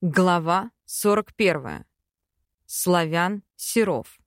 Глава 41. Славян Серов.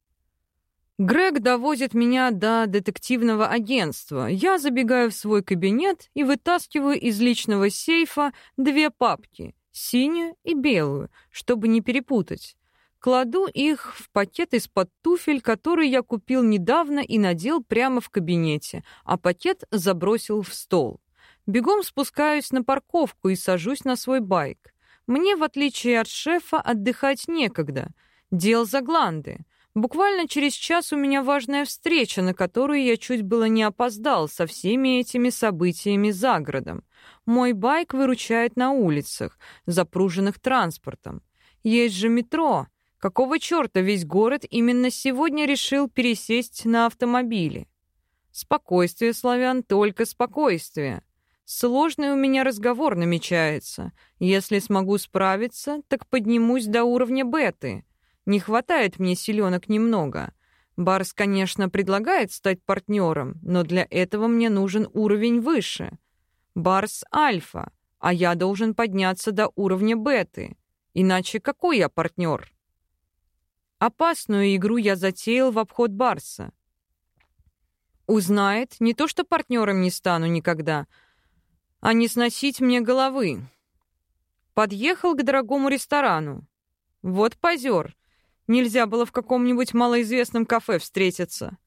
Грег довозит меня до детективного агентства. Я забегаю в свой кабинет и вытаскиваю из личного сейфа две папки, синюю и белую, чтобы не перепутать. Кладу их в пакет из-под туфель, который я купил недавно и надел прямо в кабинете, а пакет забросил в стол. Бегом спускаюсь на парковку и сажусь на свой байк. Мне, в отличие от шефа, отдыхать некогда. Дел за гланды. Буквально через час у меня важная встреча, на которую я чуть было не опоздал со всеми этими событиями за городом. Мой байк выручает на улицах, запруженных транспортом. Есть же метро. Какого черта весь город именно сегодня решил пересесть на автомобили? Спокойствие, славян, только спокойствие. Сложный у меня разговор намечается. Если смогу справиться, так поднимусь до уровня беты. Не хватает мне силёнок немного. Барс, конечно, предлагает стать партнером, но для этого мне нужен уровень выше. Барс — альфа, а я должен подняться до уровня беты. Иначе какой я партнер? Опасную игру я затеял в обход Барса. Узнает, не то что партнером не стану никогда — а не сносить мне головы. Подъехал к дорогому ресторану. Вот позер. Нельзя было в каком-нибудь малоизвестном кафе встретиться.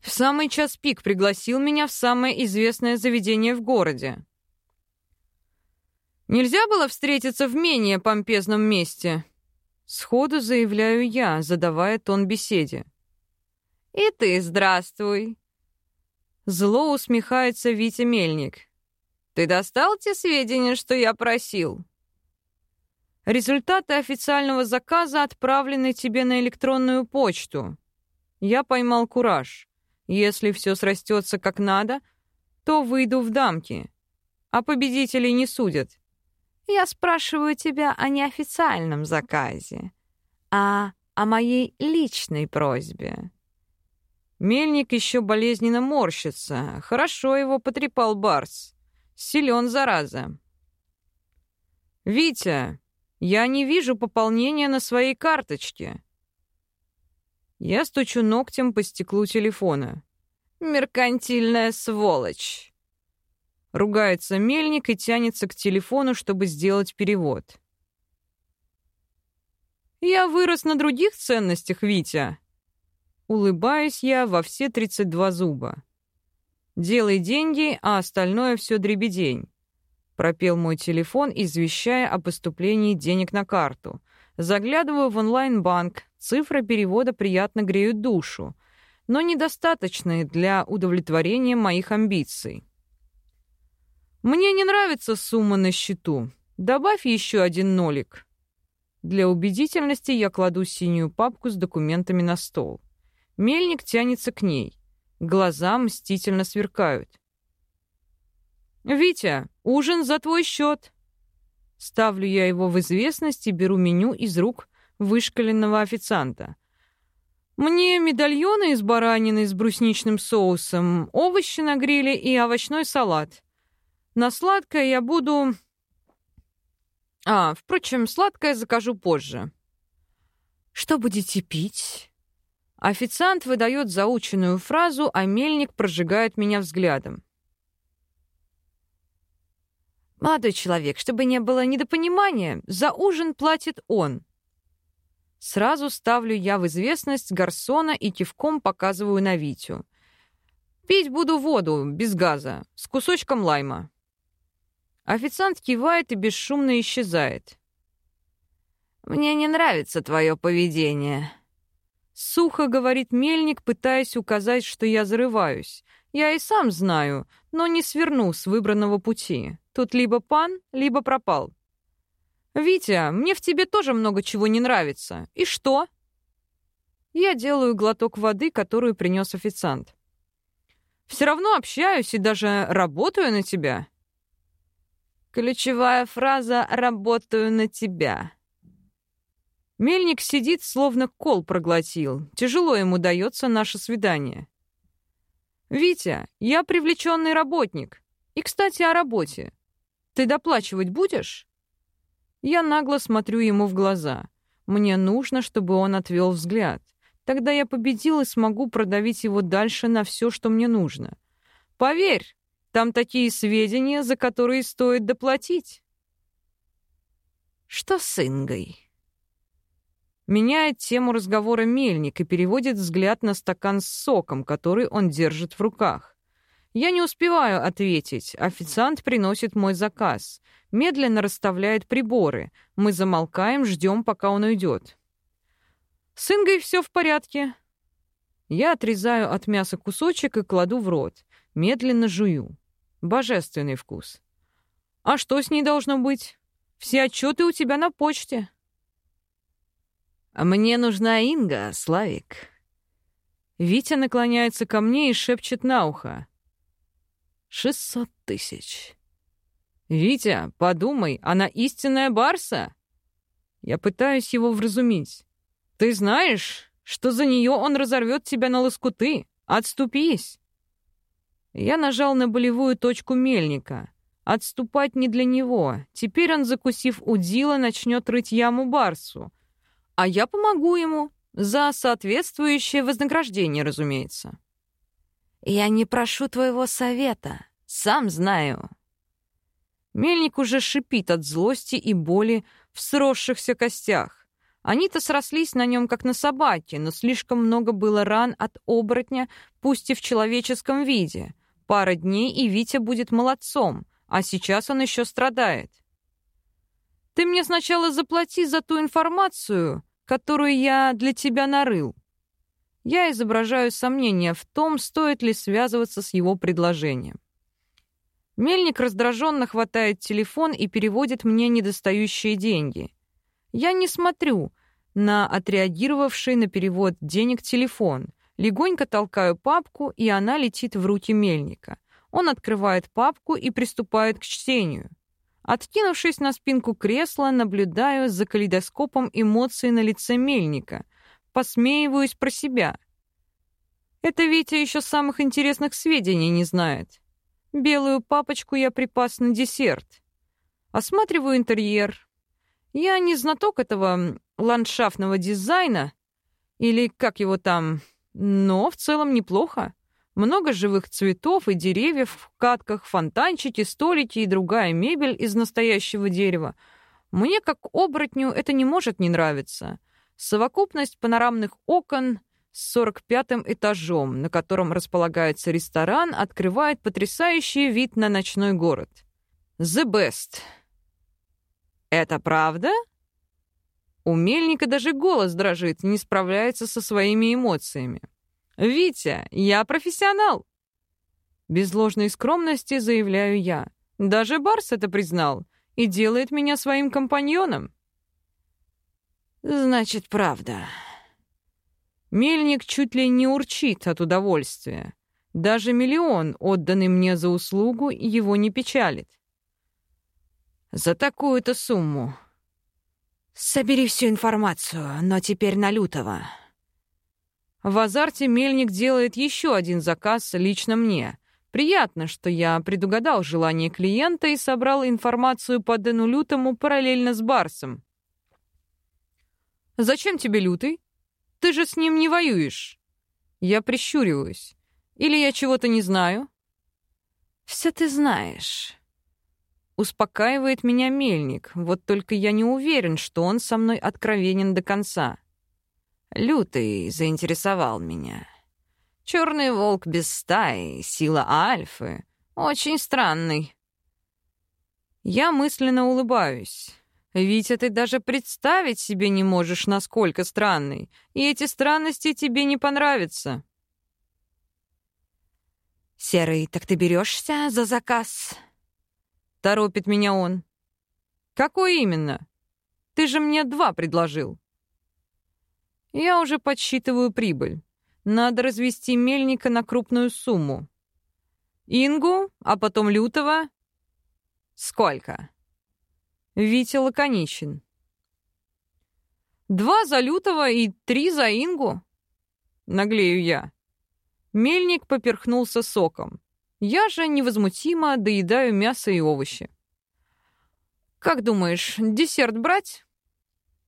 В самый час пик пригласил меня в самое известное заведение в городе. Нельзя было встретиться в менее помпезном месте. Сходу заявляю я, задавая тон беседе. «И ты здравствуй!» Зло усмехается Витя Мельник. «Ты достал те сведения, что я просил?» «Результаты официального заказа отправлены тебе на электронную почту. Я поймал кураж. Если все срастется как надо, то выйду в дамки. А победителей не судят». «Я спрашиваю тебя о неофициальном заказе, а о моей личной просьбе». Мельник еще болезненно морщится. Хорошо его потрепал Барс. Силен, зараза. «Витя, я не вижу пополнения на своей карточке». Я стучу ногтем по стеклу телефона. «Меркантильная сволочь!» Ругается мельник и тянется к телефону, чтобы сделать перевод. «Я вырос на других ценностях, Витя», Улыбаюсь я во все 32 зуба. «Делай деньги, а остальное все дребедень», — пропел мой телефон, извещая о поступлении денег на карту. Заглядываю в онлайн-банк, цифры перевода приятно греют душу, но недостаточные для удовлетворения моих амбиций. «Мне не нравится сумма на счету. Добавь еще один нолик». Для убедительности я кладу синюю папку с документами на стол. Мельник тянется к ней. Глаза мстительно сверкают. «Витя, ужин за твой счет!» Ставлю я его в известность и беру меню из рук вышкаленного официанта. «Мне медальоны из баранины с брусничным соусом, овощи на гриле и овощной салат. На сладкое я буду... А, впрочем, сладкое закажу позже». «Что будете пить?» Официант выдает заученную фразу, а мельник прожигает меня взглядом. «Молодой человек, чтобы не было недопонимания, за ужин платит он». Сразу ставлю я в известность гарсона и кивком показываю на Витю. «Пить буду воду, без газа, с кусочком лайма». Официант кивает и бесшумно исчезает. «Мне не нравится твое поведение», Сухо говорит мельник, пытаясь указать, что я зарываюсь. Я и сам знаю, но не сверну с выбранного пути. Тут либо пан, либо пропал. «Витя, мне в тебе тоже много чего не нравится. И что?» Я делаю глоток воды, которую принес официант. «Все равно общаюсь и даже работаю на тебя». Ключевая фраза «работаю на тебя». Мельник сидит, словно кол проглотил. Тяжело ему дается наше свидание. «Витя, я привлеченный работник. И, кстати, о работе. Ты доплачивать будешь?» Я нагло смотрю ему в глаза. Мне нужно, чтобы он отвел взгляд. Тогда я победил и смогу продавить его дальше на все, что мне нужно. Поверь, там такие сведения, за которые стоит доплатить. Что с Ингой? Меняет тему разговора мельник и переводит взгляд на стакан с соком, который он держит в руках. Я не успеваю ответить. Официант приносит мой заказ. Медленно расставляет приборы. Мы замолкаем, ждем, пока он уйдет. С Ингой все в порядке. Я отрезаю от мяса кусочек и кладу в рот. Медленно жую. Божественный вкус. А что с ней должно быть? Все отчеты у тебя на почте. «Мне нужна Инга, Славик». Витя наклоняется ко мне и шепчет на ухо. «Шестьсот тысяч». «Витя, подумай, она истинная Барса?» Я пытаюсь его вразумить. «Ты знаешь, что за нее он разорвет тебя на лоскуты? Отступись!» Я нажал на болевую точку мельника. Отступать не для него. Теперь он, закусив удила, начнет рыть яму Барсу — а я помогу ему. За соответствующее вознаграждение, разумеется. Я не прошу твоего совета. Сам знаю. Мельник уже шипит от злости и боли в сросшихся костях. Они-то срослись на нем, как на собаке, но слишком много было ран от оборотня, пусть и в человеческом виде. Пара дней, и Витя будет молодцом, а сейчас он еще страдает. Ты мне сначала заплати за ту информацию, которую я для тебя нарыл. Я изображаю сомнение в том, стоит ли связываться с его предложением. Мельник раздраженно хватает телефон и переводит мне недостающие деньги. Я не смотрю на отреагировавший на перевод денег телефон. Легонько толкаю папку, и она летит в руки Мельника. Он открывает папку и приступает к чтению. Откинувшись на спинку кресла, наблюдаю за калейдоскопом эмоций на лице мельника. Посмеиваюсь про себя. Это Витя еще самых интересных сведений не знает. Белую папочку я припас на десерт. Осматриваю интерьер. Я не знаток этого ландшафтного дизайна, или как его там, но в целом неплохо. Много живых цветов и деревьев в катках, фонтанчики, столики и другая мебель из настоящего дерева. Мне, как оборотню, это не может не нравиться. Совокупность панорамных окон с 45-м этажом, на котором располагается ресторан, открывает потрясающий вид на ночной город. The best. Это правда? У Мельника даже голос дрожит, не справляется со своими эмоциями. «Витя, я профессионал!» Без ложной скромности заявляю я. Даже Барс это признал и делает меня своим компаньоном. «Значит, правда». Мельник чуть ли не урчит от удовольствия. Даже миллион, отданный мне за услугу, его не печалит. За такую-то сумму. Собери всю информацию, но теперь на Лютого. В азарте мельник делает еще один заказ лично мне. Приятно, что я предугадал желание клиента и собрал информацию по Дэну Лютому параллельно с Барсом. «Зачем тебе Лютый? Ты же с ним не воюешь». Я прищуриваюсь. Или я чего-то не знаю? «Все ты знаешь». Успокаивает меня мельник, вот только я не уверен, что он со мной откровенен до конца. Лютый заинтересовал меня. Черный волк без стаи, сила альфы. Очень странный. Я мысленно улыбаюсь. Витя, ты даже представить себе не можешь, насколько странный. И эти странности тебе не понравятся. «Серый, так ты берешься за заказ?» Торопит меня он. «Какой именно? Ты же мне два предложил». Я уже подсчитываю прибыль. Надо развести мельника на крупную сумму. Ингу, а потом Лютого. Сколько? Витя лаконичен. Два за Лютого и три за Ингу. Наглею я. Мельник поперхнулся соком. Я же невозмутимо доедаю мясо и овощи. «Как думаешь, десерт брать?»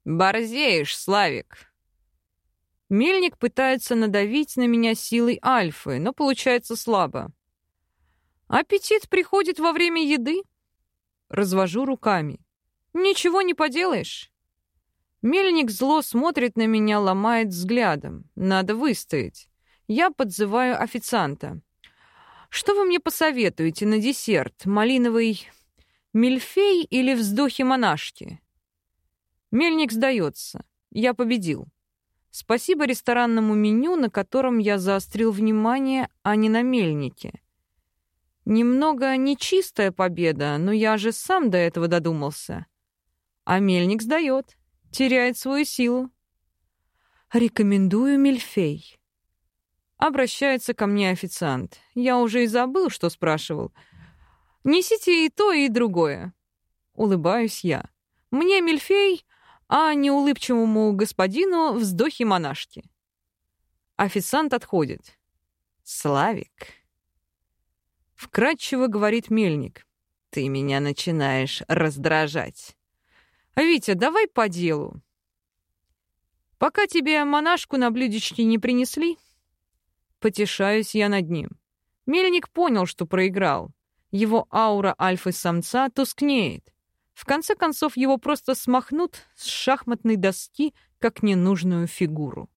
«Борзеешь, Славик!» Мельник пытается надавить на меня силой альфы, но получается слабо. Аппетит приходит во время еды. Развожу руками. Ничего не поделаешь. Мельник зло смотрит на меня, ломает взглядом. Надо выстоять. Я подзываю официанта. Что вы мне посоветуете на десерт? Малиновый мильфей или вздохи монашки? Мельник сдается. Я победил. Спасибо ресторанному меню, на котором я заострил внимание, а не на мельнике. Немного нечистая победа, но я же сам до этого додумался. А мельник сдает, теряет свою силу. Рекомендую мильфей. Обращается ко мне официант. Я уже и забыл, что спрашивал. Несите и то, и другое. Улыбаюсь я. Мне мильфей, а не улыбчивому господину вздохи монашки. Официант отходит. Славик. Вкратчиво говорит мельник. Ты меня начинаешь раздражать. Витя, давай по делу. Пока тебе монашку на блюдечке не принесли, потешаюсь я над ним. Мельник понял, что проиграл. Его аура альфы-самца тускнеет. В конце концов, его просто смахнут с шахматной доски, как ненужную фигуру.